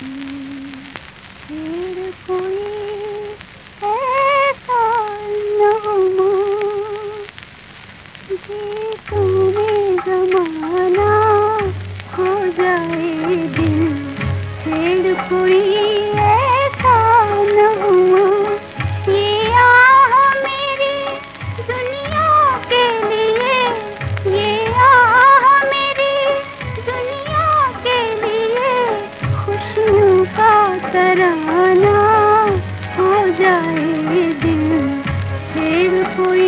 Mm-hmm. तराना हो जाए दिन फिर कोई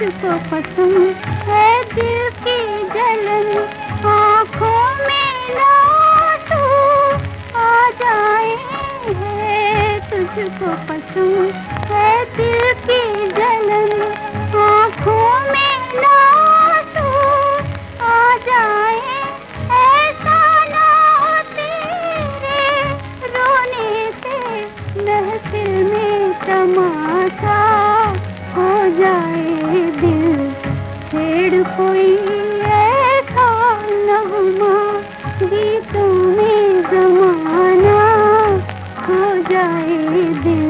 तुझको पसंद है दिल की जलन। आँखों में ना तू आ जाए है तुझको पसंद है दिल की जलन। आँखों में लाशू आ जाए। ऐसा ना हो तेरे रोने से, महफिल में तमाशा हो जाए। कोई नगमा गीतों में जमाना हो जाए दिल